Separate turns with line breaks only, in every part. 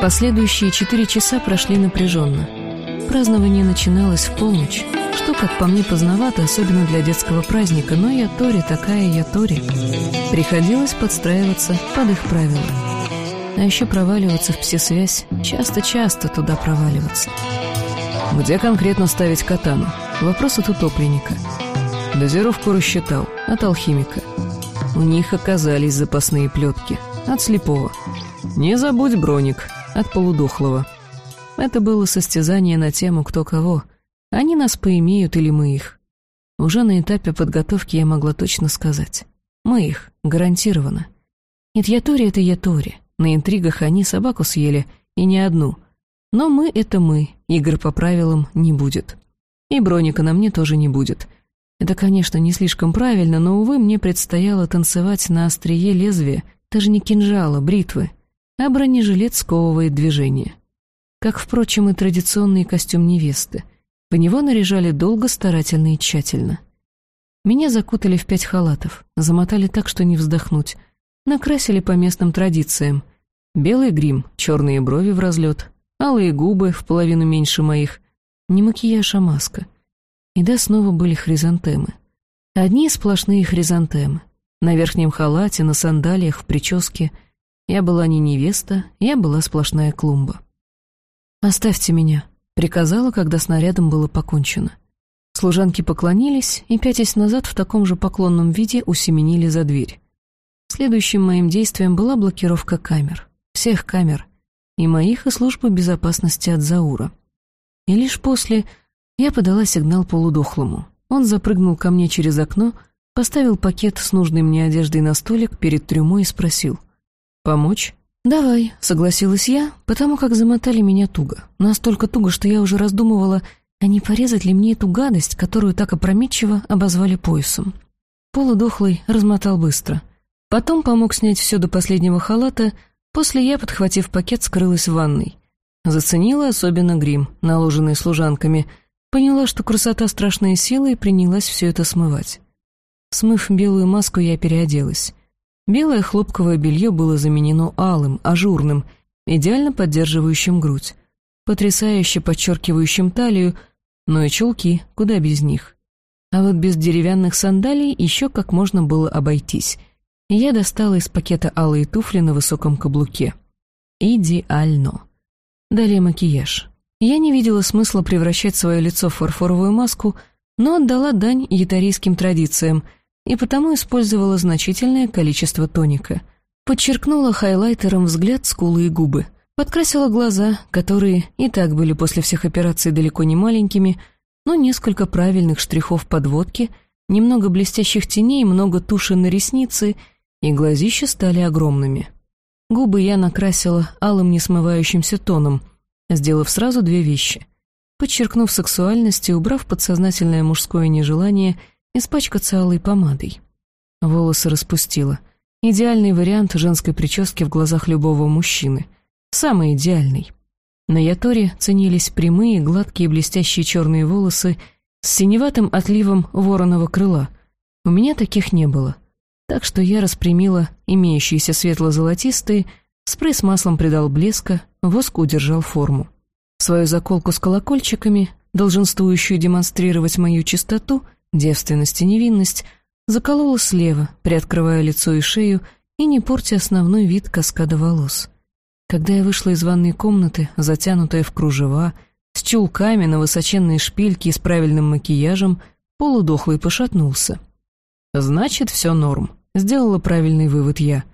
Последующие четыре часа прошли напряженно. Празднование начиналось в полночь, что, как по мне, поздновато, особенно для детского праздника, но я Тори, такая я Тори. Приходилось подстраиваться под их правила. А еще проваливаться в псисвязь, часто-часто туда проваливаться.
Где конкретно ставить катану? Вопрос от утопленника. Дозировку рассчитал, от алхимика. У них оказались запасные плетки, от слепого. Не забудь броник, от полудохлого. Это было состязание на тему «кто кого». Они нас поимеют или мы их. Уже на этапе подготовки я могла точно сказать. Мы их, гарантированно. Нет, Ятори — это Ятори. На интригах они собаку съели, и не одну. Но мы — это мы, игр по правилам не будет. И броника на мне тоже не будет. Это, конечно, не слишком правильно, но, увы, мне предстояло танцевать на острие лезвия, даже не кинжала, бритвы, а бронежилет сковывает движение. Как, впрочем, и традиционный костюм невесты. В него наряжали долго, старательно и тщательно. Меня закутали в пять халатов, замотали так, что не вздохнуть, накрасили по местным традициям. Белый грим, черные брови в разлет, алые губы в половину меньше моих. Не макияж, а маска. И да, снова были хризантемы. Одни сплошные хризантемы. На верхнем халате, на сандалиях, в прическе — я была не невеста, я была сплошная клумба. «Оставьте меня», — приказала, когда снарядом было покончено. Служанки поклонились и, пятясь назад в таком же поклонном виде, усеменили за дверь. Следующим моим действием была блокировка камер. Всех камер. И моих, и службы безопасности от Заура. И лишь после я подала сигнал полудохлому. Он запрыгнул ко мне через окно, поставил пакет с нужной мне одеждой на столик перед трюмой и спросил — «Помочь?» «Давай», — согласилась я, потому как замотали меня туго. Настолько туго, что я уже раздумывала, а не порезать ли мне эту гадость, которую так опрометчиво обозвали поясом. Полудохлый размотал быстро. Потом помог снять все до последнего халата, после я, подхватив пакет, скрылась в ванной. Заценила особенно грим, наложенный служанками, поняла, что красота страшная сила и принялась все это смывать. Смыв белую маску, я переоделась. Белое хлопковое белье было заменено алым, ажурным, идеально поддерживающим грудь, потрясающе подчеркивающим талию, но и чулки, куда без них. А вот без деревянных сандалий еще как можно было обойтись. Я достала из пакета алые туфли на высоком каблуке. Идеально. Далее макияж. Я не видела смысла превращать свое лицо в фарфоровую маску, но отдала дань ятарийским традициям — и потому использовала значительное количество тоника. Подчеркнула хайлайтером взгляд, скулы и губы. Подкрасила глаза, которые и так были после всех операций далеко не маленькими, но несколько правильных штрихов подводки, немного блестящих теней, много туши на ресницы, и глазища стали огромными. Губы я накрасила алым несмывающимся тоном, сделав сразу две вещи. Подчеркнув сексуальность и убрав подсознательное мужское нежелание — испачкаться алой помадой. Волосы распустила. Идеальный вариант женской прически в глазах любого мужчины. Самый идеальный. На Яторе ценились прямые, гладкие, блестящие черные волосы с синеватым отливом вороного крыла. У меня таких не было. Так что я распрямила имеющиеся светло-золотистые, спрей с маслом придал блеска, воск удержал форму. Свою заколку с колокольчиками, долженствующую демонстрировать мою чистоту — Девственность и невинность заколола слева, приоткрывая лицо и шею и не портя основной вид каскада волос. Когда я вышла из ванной комнаты, затянутая в кружева, с чулками на высоченные шпильки и с правильным макияжем, полудохлый пошатнулся. «Значит, все норм», — сделала правильный вывод я.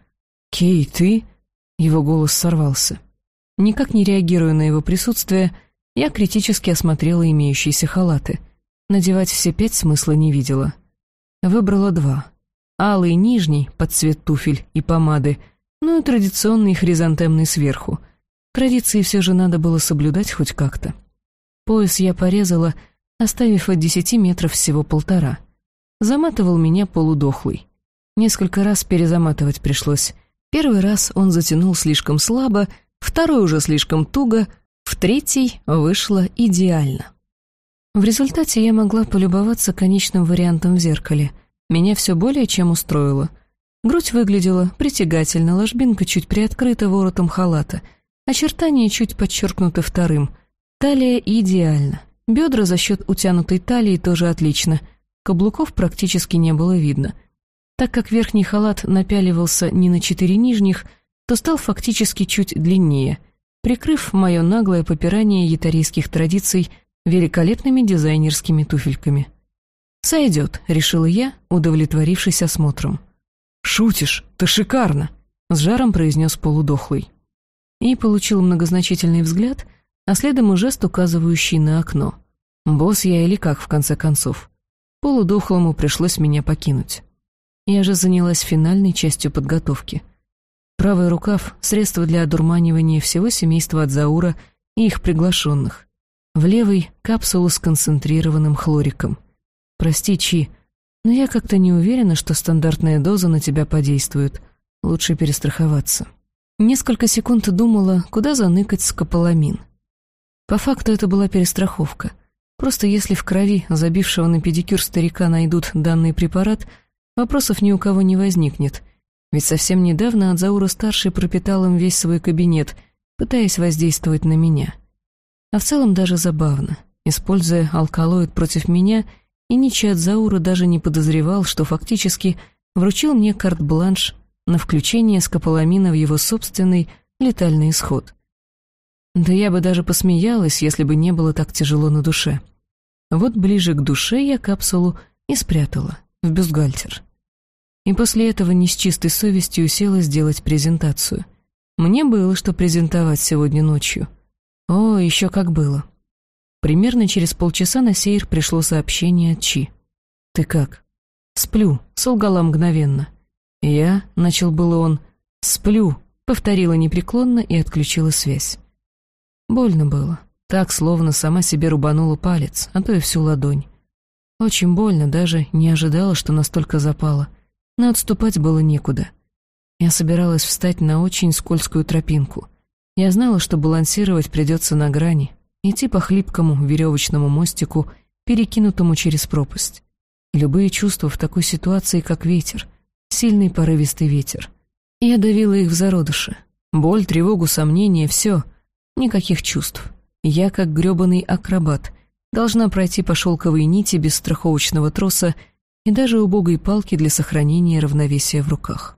«Кей, ты?» — его голос сорвался. Никак не реагируя на его присутствие, я критически осмотрела имеющиеся халаты — Надевать все пять смысла не видела. Выбрала два. Алый нижний, под цвет туфель и помады, ну и традиционный хризантемный сверху. Традиции все же надо было соблюдать хоть как-то. Пояс я порезала, оставив от десяти метров всего полтора. Заматывал меня полудохлый. Несколько раз перезаматывать пришлось. Первый раз он затянул слишком слабо, второй уже слишком туго, в третий вышло идеально. В результате я могла полюбоваться конечным вариантом в зеркале.
меня все более чем устроило. Грудь выглядела притягательно, ложбинка чуть приоткрыта воротом халата, очертания чуть подчеркнуты вторым. Талия идеально. Бедра за счет утянутой талии тоже отлично. Каблуков практически не было видно. Так как верхний халат напяливался не на четыре нижних, то стал фактически чуть длиннее, прикрыв мое наглое попирание ятарийских традиций великолепными дизайнерскими туфельками. «Сойдет», — решила я, удовлетворившись осмотром.
«Шутишь? Ты шикарно!» — с жаром произнес полудохлый.
И получил многозначительный взгляд, а следом и жест, указывающий на окно. Босс я или как, в конце концов. Полудохлому пришлось меня покинуть. Я же занялась финальной частью подготовки. Правый рукав — средство для одурманивания всего семейства от Заура и их приглашенных. В левый — капсулу с концентрированным хлориком. «Прости, Чи, но я как-то не уверена, что стандартная доза на тебя подействует. Лучше перестраховаться». Несколько секунд думала, куда заныкать скополамин. По факту это была перестраховка. Просто если в крови забившего на педикюр старика найдут данный препарат, вопросов ни у кого не возникнет. Ведь совсем недавно Адзаура-старший пропитал им весь свой кабинет, пытаясь воздействовать на меня. А в целом даже забавно. Используя алкалоид против меня — и Ничи Адзаура даже не подозревал, что фактически вручил мне карт-бланш на включение скополамина в его собственный летальный исход. Да я бы даже посмеялась, если бы не было так тяжело на душе. Вот ближе к душе я капсулу и спрятала, в бюстгальтер. И после этого не с чистой совестью села сделать презентацию. Мне было что презентовать сегодня ночью. О, еще как было. Примерно через полчаса на Сейр пришло сообщение от Чи. «Ты как?» «Сплю», — солгала мгновенно. «Я», — начал было он, — «сплю», — повторила непреклонно и отключила связь. Больно было. Так, словно сама себе рубанула палец, а то и всю ладонь. Очень больно, даже не ожидала, что настолько запало. Но отступать было некуда. Я собиралась встать на очень скользкую тропинку. Я знала, что балансировать придется на грани, идти по хлипкому веревочному мостику, перекинутому через пропасть. Любые чувства в такой ситуации, как ветер, сильный порывистый ветер. Я давила их в зародыше. Боль, тревогу, сомнения — все. Никаких чувств. Я, как грёбаный акробат, должна пройти по шелковой нити без страховочного троса и даже убогой палки для сохранения равновесия в руках.